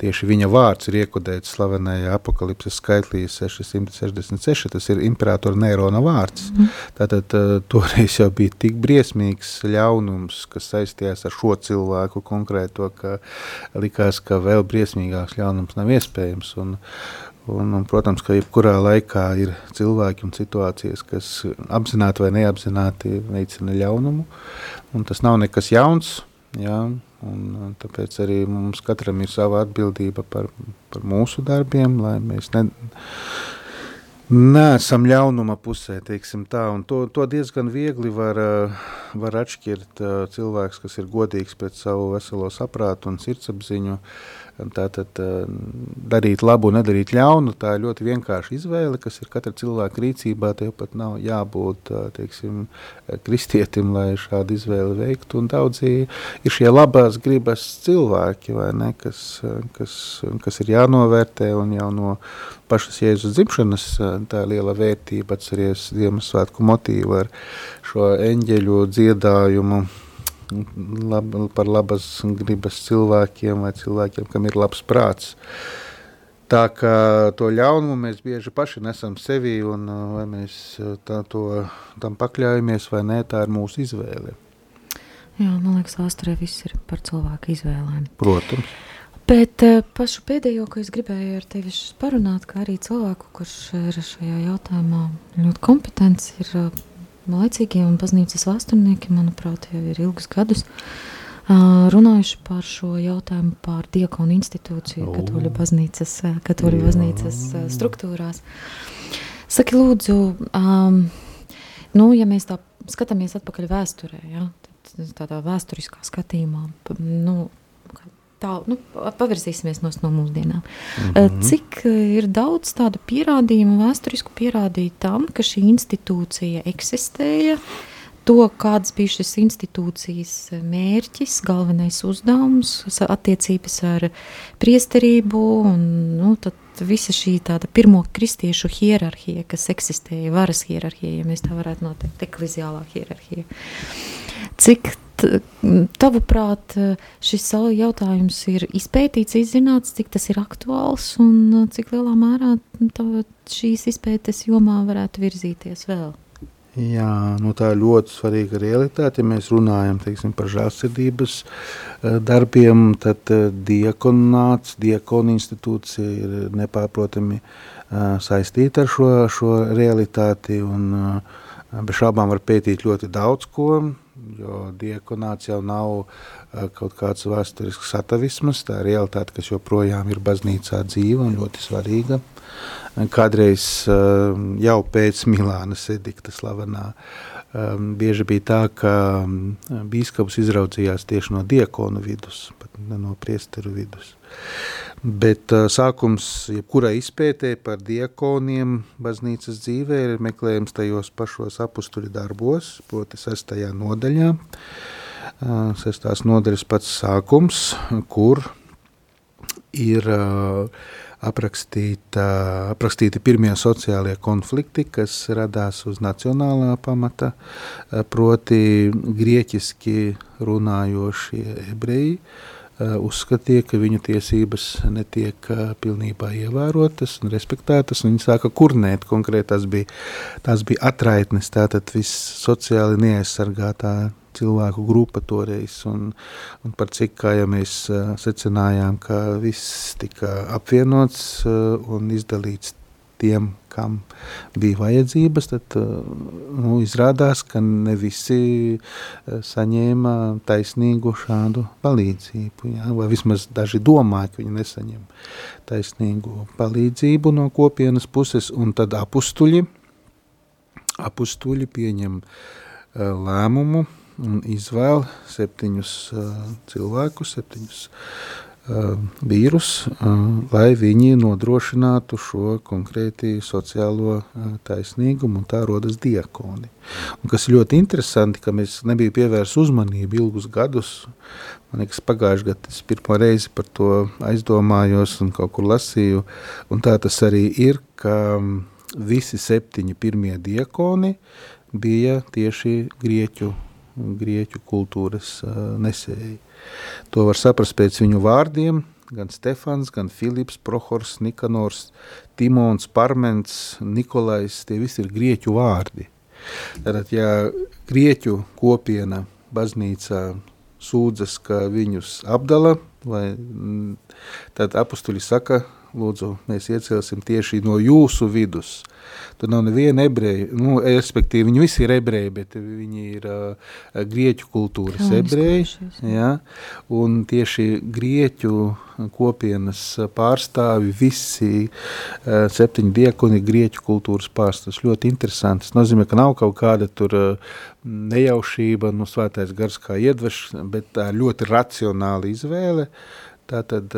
tieši viņa vārds ir iekodēts slavenajā apakalipses skaitlī 666. Tas ir imperatora Neirona vārds. Mm. Tātad toreiz jau bija tik briesmīgs ļaunums, kas saistījās ar šo cilvēku konkrēto, ka likās, ka vēl briesmīgāks ļaunums nav iespējams. Un, Un, un, protams, ka jebkurā laikā ir cilvēki un situācijas, kas apzināti vai neapzināti veicina ļaunumu. Tas nav nekas jauns. Jā, un, tāpēc arī mums katram ir sava atbildība par, par mūsu darbiem, lai mēs ne, neesam ļaunuma pusē. To, to diezgan viegli var, var atšķirt cilvēks, kas ir godīgs pēc savu veselo saprātu un sirdsapziņu. Tātad darīt labu, nedarīt ļaunu, tā ir ļoti vienkārša izvēle, kas ir katra cilvēka rīcībā. Tev pat nav jābūt teiksim, kristietim, lai šādu izvēli veiktu. Un daudzi ir šie labās gribas cilvēki, ne, kas, kas, kas ir jānovērtē un jau no pašas Jēzus dzimšanas tā liela vērtība atceries Ziemassvētku motīvu ar šo eņģeļu dziedājumu lab, par labas gribas cilvēkiem vai cilvēkiem, kam ir labs prāts. Tā kā to ļaunumu mēs bieži paši nesam sevi, un vai mēs tā, to, tam pakļaujamies vai nē, tā ir mūsu izvēle. Jā, man liekas, vēsturē viss ir par cilvēku izvēlēm. Protams. Bet uh, pašu pēdējo, ko es gribēju ar tevi parunāt, kā arī cilvēku, kurš ir šajā jautājumā ļoti kompetents, ir uh, laicīgie un baznīcas vēsturnieki, manuprāt, jau ir ilgus gadus runājuši par šo jautājumu par diakonu institūciju katoļu baznīcas, katoļu baznīcas struktūrās. Saki lūdzu, um, nu, ja mēs tā skatāmies atpakaļ vēsturē, ja, tādā vēsturiskā skatījumā, nu, tā, nu, pavirzīsimies no, mūsdienām. Mm -hmm. Cik ir daudz tādu pierādījumu, vēsturisku pierādījumu tam, ka šī institūcija eksistēja, to, kāds bija šis institūcijas mērķis, galvenais uzdevums, attiecības ar priesterību un nu, visa šī tāda pirmo kristiešu hierarhija, kas eksistēja, varas hierarhija, ja mēs tā varētu noteikt, ekleziālā hierarhija. Cik tavuprāt, šis jautājums ir izpētīts, izzināts, cik tas ir aktuāls un cik lielā mērā šīs izpētes jomā varētu virzīties vēl? Jā, nu tā ir ļoti svarīga realitāte. Ja mēs runājam teiksim, par žēlsirdības darbiem, tad diekonāts, diekona institūcija ir nepārprotami saistīta ar šo, šo realitāti. Un, bez šaubām var pētīt ļoti daudz ko, jo diekonāts jau nav kaut kāds vēsturisks atavisms, tā ir realitāte, kas joprojām ir baznīcā dzīva un ļoti svarīga. Kādreiz jau pēc Milānas edikta slavenā bieži bija tā, ka bīskaps izraudzījās tieši no diekonu vidus, ne no priesteru vidus. Bet sākums jebkurai izpētē par diekoniem baznīcas dzīvē ir meklējums tajos pašos apustuļu darbos, proti sestajā nodaļā. Sestās nodaļas pats sākums, kur ir aprakstīta, aprakstīti pirmie sociālie konflikti, kas radās uz nacionālā pamata, proti grieķiski runājošie ebreji, uzskatīja, ka viņu tiesības netiek pilnībā ievērotas un respektētas. Viņi sāka kurnēt konkrēti, tas bija, tās bija atraitnes, tātad viss sociāli neaizsargātā cilvēku grupa toreiz, un, un par cik, kā jau mēs secinājām, ka viss tika apvienots un izdalīts tiem, kam bija vajadzības, tad nu, izrādās, ka ne visi saņēma taisnīgu šādu palīdzību. Jā, vai vismaz daži domāja, ka viņi nesaņem taisnīgu palīdzību no kopienas puses, un tad apustuļi, apustuļi pieņem lēmumu un izvēl septiņus uh, cilvēkus, septiņus uh, vīrus, uh, lai viņi nodrošinātu šo konkrēti sociālo uh, taisnīgumu, un tā rodas diakoni. Un kas ļoti interesanti, ka mēs nebija pievērs uzmanību ilgus gadus, man liekas pagājuši gadu es pirmo reizi par to aizdomājos un kaut kur lasīju, un tā tas arī ir, ka visi septiņi pirmie diakoni bija tieši grieķu grieķu kultūras nesēji. To var saprast pēc viņu vārdiem, gan Stefans, gan Filips, Prohors, Nikanors, Timons, Parments, Nikolais, tie visi ir grieķu vārdi. Tātad, ja grieķu kopiena baznīcā sūdzas, ka viņus apdala, vai, tad apustuļi saka, lūdzu, mēs iecelsim tieši no jūsu vidus. Tur nav neviena ebreja, nu, respektīvi, viņi visi ir ebreji, bet viņi ir uh, grieķu kultūras ebreji, ja, un tieši grieķu kopienas pārstāvi visi uh, septiņi diekoni grieķu kultūras pārstāvs. Ļoti interesanti. Tas nozīmē, ka nav kaut kāda tur uh, nejaušība, nu, svētais gars kā iedveš, bet tā ļoti racionāla izvēle, uh, Tātad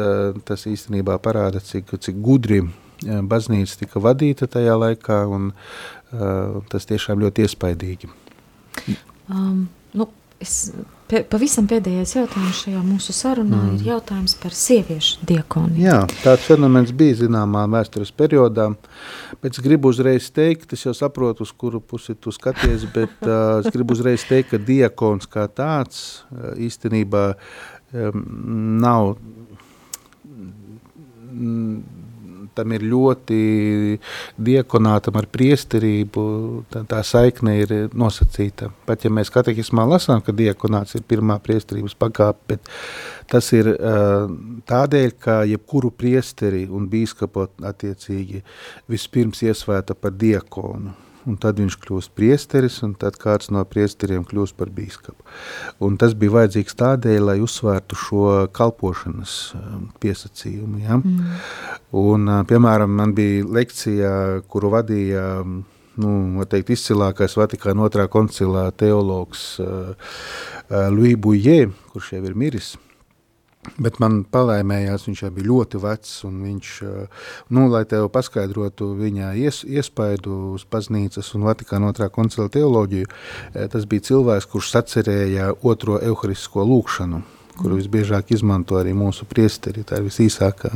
tas īstenībā parāda, cik, cik gudri baznīca tika vadīta tajā laikā, un tas tiešām ļoti iespaidīgi. Um, nu, es, pe, pavisam pēdējais jautājums šajā mūsu sarunā mm. ir jautājums par sieviešu diakoni. Jā, tāds fenomens bija zināmā vēstures periodā, bet es gribu uzreiz teikt, es jau saprotu, uz kuru pusi tu skaties, bet uh, es gribu uzreiz teikt, ka diakons kā tāds uh, īstenībā um, nav tam ir ļoti diekonātam ar priesterību, tā, tā saikne ir nosacīta. Pat ja mēs katehismā lasām, ka diekonāts ir pirmā priesterības pakāpe, bet tas ir tādēļ, ka jebkuru priesteri un bīskapu attiecīgi vispirms iesvēta par diekonu un tad viņš kļūst priesteris, un tad kāds no priesteriem kļūst par bīskapu. Un tas bija vajadzīgs tādēļ, lai uzsvērtu šo kalpošanas um, piesacījumu. Ja? Mm. Un, uh, piemēram, man bija lekcija, kuru vadīja um, nu, teikt, izcilākais Vatikāna otrā koncilā teologs uh, uh, Louis Bouillet, kurš jau ir miris. Bet man palaimējās, viņš jau bija ļoti vecs, un viņš, eh, nu, lai tev paskaidrotu viņa ies, iespaidu uz baznīcas un Vatikāna otrā koncila teoloģiju, eh, tas bija cilvēks, kurš sacerēja otro euharistisko lūkšanu, kuru visbiežāk izmanto arī mūsu priesteri, tā ir visīsākā.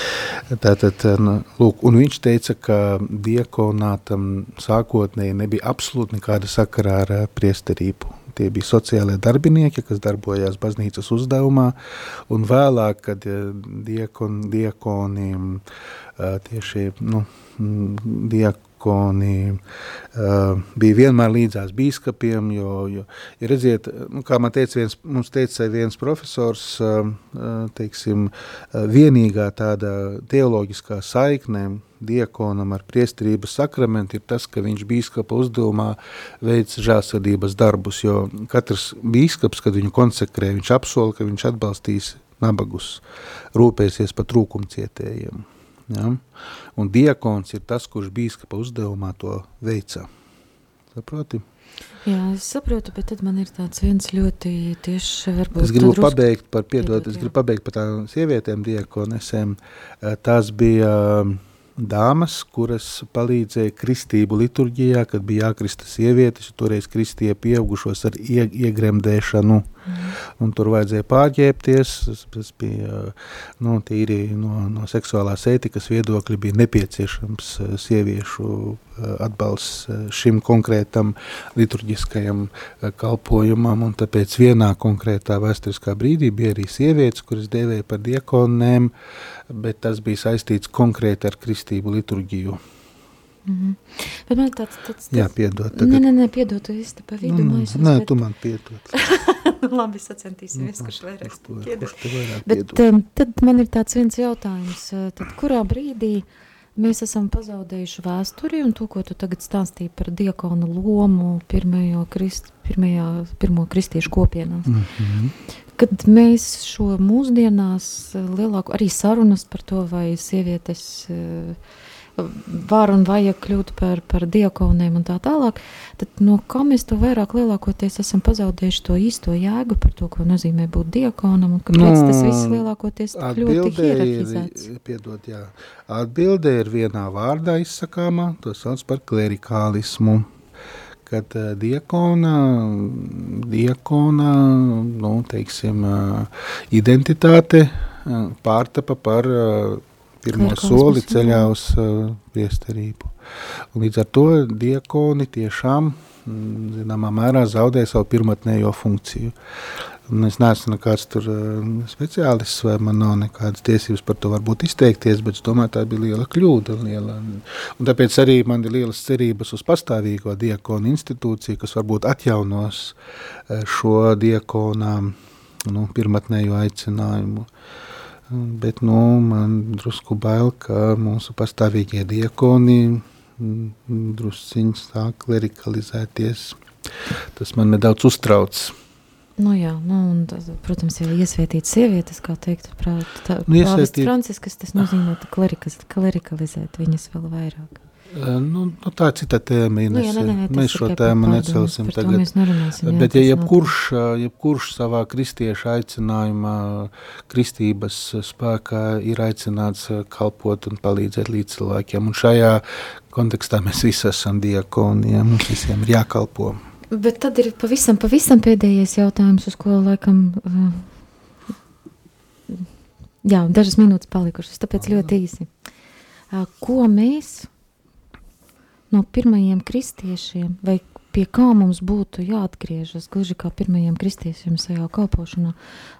Tātad, eh, nu, lūk, un viņš teica, ka diekonātam sākotnēji nebija absolūti nekāda sakarā ar priesterību tie bija sociālie darbinieki, kas darbojās baznīcas uzdevumā, un vēlāk, kad diekon, diekoniem tieši nu, diek, diakoni uh, bija vienmēr līdzās bīskapiem, jo, jo ja redziet, nu, kā man teica viens, mums teica viens profesors, uh, teiksim, vienīgā tāda teoloģiskā saikne diekonam ar priesterības sakramentu ir tas, ka viņš bīskapa uzdevumā veic žāsvedības darbus, jo katrs bīskaps, kad viņu konsekrē, viņš apsola, ka viņš atbalstīs nabagus, rūpēsies par trūkumcietējiem. Ja? Un diakons ir tas, kurš bīskapa uzdevumā to veica. Saproti? Jā, es saprotu, bet tad man ir tāds viens ļoti tieši varbūt... Es gribu pabeigt par, piedot, piedot es gribu pabeigt par tām sievietēm diakonesēm. Eh, tās bija dāmas, kuras palīdzēja kristību liturģijā, kad bija jākrista sievietes, toreiz kristīja pieaugušos ar ie, iegremdēšanu. Mm. Un tur vajadzēja pārģēpties, tas, bija nu, tīri no, no seksuālās ētikas viedokļa bija nepieciešams sieviešu atbalsts šim konkrētam liturģiskajam kalpojumam, un tāpēc vienā konkrētā vēsturiskā brīdī bija arī sievietes, kuras dēvēja par diekonēm, bet tas bija saistīts konkrēti ar kristību liturģiju. Mm -hmm. Man tāds, tāds, tāds... Jā, piedod. Tagad... Nē, nē, nē, piedod, tu esi pa vidu. Mm, nē, bet... tu man piedod. Labi, sacentīsimies, kurš vairāk piedod. Bet um, tad man ir tāds viens jautājums. Uh, tad kurā brīdī mēs esam pazaudējuši vēsturi un to, ko tu tagad stāstīji par diakonu lomu pirmajo krist, pirmajā, pirmo kristiešu kopienās? Mm -hmm. Kad mēs šo mūsdienās uh, lielāku, arī sarunas par to, vai sievietes uh, var un vajag kļūt par, par diakoniem un tā tālāk, tad no kā mēs to vairāk lielākoties esam pazaudējuši to īsto jēgu par to, ko nozīmē būt diakonam un kāpēc no, tas viss lielākoties kļūti hierarhizēts? Piedod, jā. Atbilde ir vienā vārdā izsakāmā, to sauc par klerikālismu kad uh, diakona, diakona nu, teiksim, uh, identitāte uh, pārtapa par pirmo soli ceļā uz uh, priesterību. Un līdz ar to diakoni tiešām mm, zināmā mērā zaudē savu pirmatnējo funkciju. Un es neesmu nekāds tur uh, speciālists, vai man nav nekādas tiesības par to varbūt izteikties, bet es domāju, tā bija liela kļūda. Liela. Un tāpēc arī man ir lielas cerības uz pastāvīgo diakonu institūciju, kas varbūt atjaunos uh, šo diakonām nu, pirmatnējo aicinājumu. Uh, Bet nu, man drusku bail, ka mūsu pastāvīgie diakoni mm, drusciņi sāk klerikalizēties. Tas man nedaudz uztrauc. Nu jā, nu, un, protams, jau iesvētīt sievietes, kā teikt, prāt, tā, nu, iesvētīt... Franciskas, tas nozīmē klerikalizēt viņas vēl vairāk. Nu, nu, tā ir cita tēma. Nu, jā, nē, nē, mēs šo tēmu necelsim tagad. Nerunāsim, jā, Bet, ja jebkurš, jebkurš savā kristieša aicinājumā, kristības spēkā ir aicināts kalpot un palīdzēt līdz cilvēkiem, un šajā kontekstā mēs visi esam diakoni, ja mums visiem ir jākalpo. Bet tad ir pavisam, pavisam pēdējais jautājums, uz ko laikam, jā, dažas minūtes palikušas, tāpēc ļoti īsi. Ko mēs no pirmajiem kristiešiem, vai pie kā mums būtu jāatgriežas, gluži kā pirmajiem kristiešiem savā kalpošanā,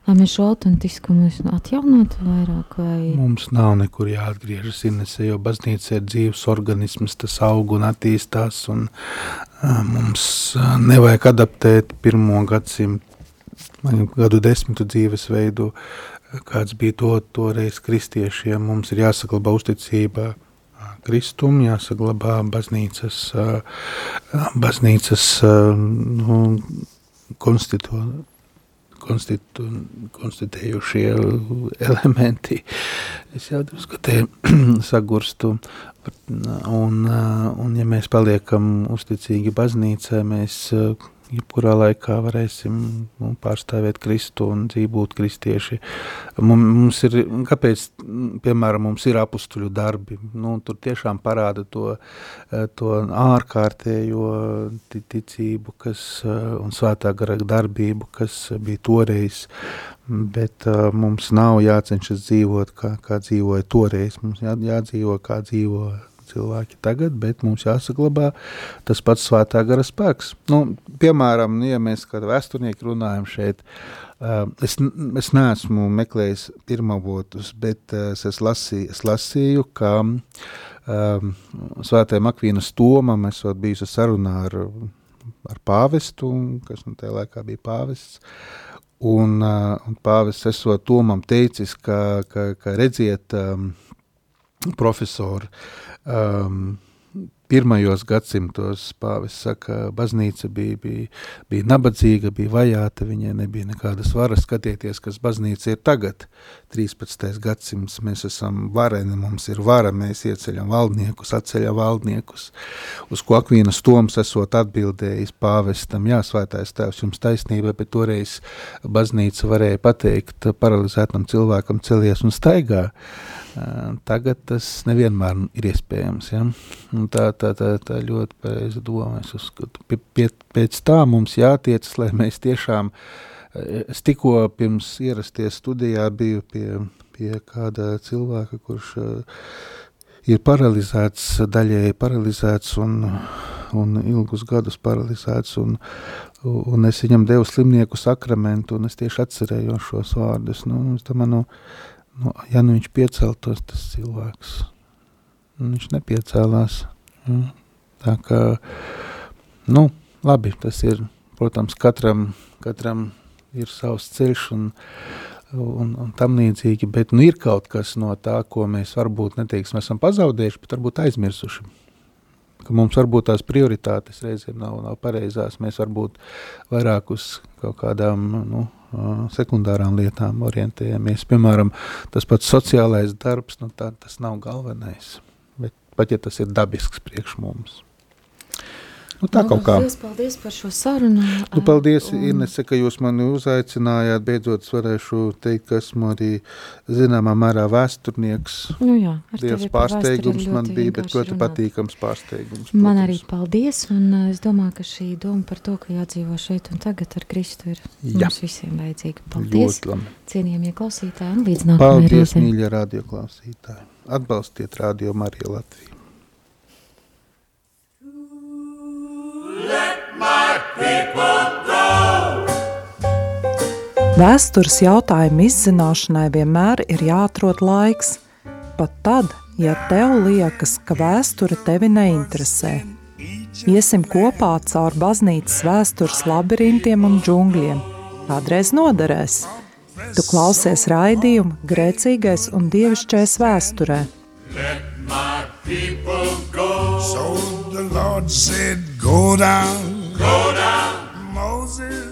lai mēs šo autentiskumu atjaunotu vairāk? Vai... Mums nav nekur jāatgriežas, Inese, jo baznīca ir dzīves organisms, tas aug un attīstās, un mums nevajag adaptēt pirmo gadsimtu, gadu desmitu dzīvesveidu, kāds bija to toreiz kristiešiem, mums ir jāsaglabā uzticība Kristum, jāsaglabā baznīcas, baznīcas nu, konstitu, konstitu, konstituējušie elementi. Es jau drusku te sagurstu. Un, un ja mēs paliekam uzticīgi baznīcai, mēs jebkurā laikā varēsim nu, pārstāvēt Kristu un dzīvot kristieši. Mums ir, kāpēc, piemēram, mums ir apustuļu darbi, nu, tur tiešām parāda to, to ārkārtējo ticību, kas, un svētā gara darbību, kas bija toreiz, bet uh, mums nav jācenšas dzīvot, kā, kā dzīvoja toreiz, mums jā, jādzīvo, kā dzīvo cilvēki tagad, bet mums jāsaglabā tas pats svētā gara spēks. Nu, piemēram, ja mēs kā vēsturnieki runājam šeit, es, es neesmu meklējis pirmavotus, bet es lasīju, es lasīju ka um, svētajam Akvīnas Tomam esot bijusi sarunā ar, ar pāvestu, kas nu tajā laikā bija pāvests, un, un pāvests esot Tomam teicis, ka, ka, ka redziet, um, profesori. Um, pirmajos gadsimtos pāvis saka, baznīca bija, bija, bija nabadzīga, bija vajāta, viņai nebija nekādas varas skatieties, kas baznīca ir tagad. 13. gadsimts mēs esam vareni, mums ir vara, mēs ieceļam valdniekus, atceļam valdniekus, uz ko Akvīnas Toms esot atbildējis pāvestam, jā, svētais tēvs, jums taisnība, bet toreiz baznīca varēja pateikt paralizētam cilvēkam celies un staigā. Tagad tas nevienmēr ir iespējams. Ja? Un tā, tā, tā, tā ļoti pareiza doma. Es uzskatu, pie, pēc tā mums jātiecas, lai mēs tiešām, es tikko pirms ierasties studijā biju pie, pie kāda cilvēka, kurš ir paralizēts, daļēji paralizēts un, un ilgus gadus paralizēts, un, un es viņam devu slimnieku sakramentu, un es tieši atcerējos šos vārdus. Nu, es domāju, nu, nu, ja nu viņš pieceltos, tas cilvēks, nu, viņš nepiecēlās. Ja? Tā kā, nu, labi, tas ir, protams, katram, katram ir savs ceļš un, un, un tam līdzīgi, bet nu ir kaut kas no tā, ko mēs varbūt neteiksim, esam pazaudējuši, bet varbūt aizmirsuši. Ka mums varbūt tās prioritātes reizēm nav, nav pareizās, mēs varbūt vairāk uz kaut kādām, nu, sekundārām lietām orientējamies. Piemēram, tas pats sociālais darbs, nu tā, tas nav galvenais, bet pat ja tas ir dabisks priekš mums. Nu, tā kaut kā. Paldies, paldies par šo sarunu. Nu, paldies, un... Inese, ka jūs mani uzaicinājāt. Beidzot, varēšu teikt, ka esmu arī zināmā mērā vēsturnieks. Nu jā, Liels pārsteigums man bija, bet ļoti runāt. patīkams pārsteigums. Protams. Man arī paldies, un es domāju, ka šī doma par to, ka jādzīvo šeit un tagad ar Kristu ir jā. mums visiem vajadzīga. Paldies, cienījamie klausītāji, un līdz nākamajai reizei. Paldies, mīļie radio klausītāji. Atbalstiet Radio Mariju Latviju. Vēstures jautājumu izzināšanai vienmēr ir jāatrod laiks, pat tad, ja tev liekas, ka vēsture tevi neinteresē. Iesim kopā caur baznīcas vēstures labirintiem un džungļiem. Kādreiz noderēs. Tu klausies raidījumu Grēcīgais un dievišķais vēsturē. Let my people go. So Lord said, Go down. Go down. Moses. Moses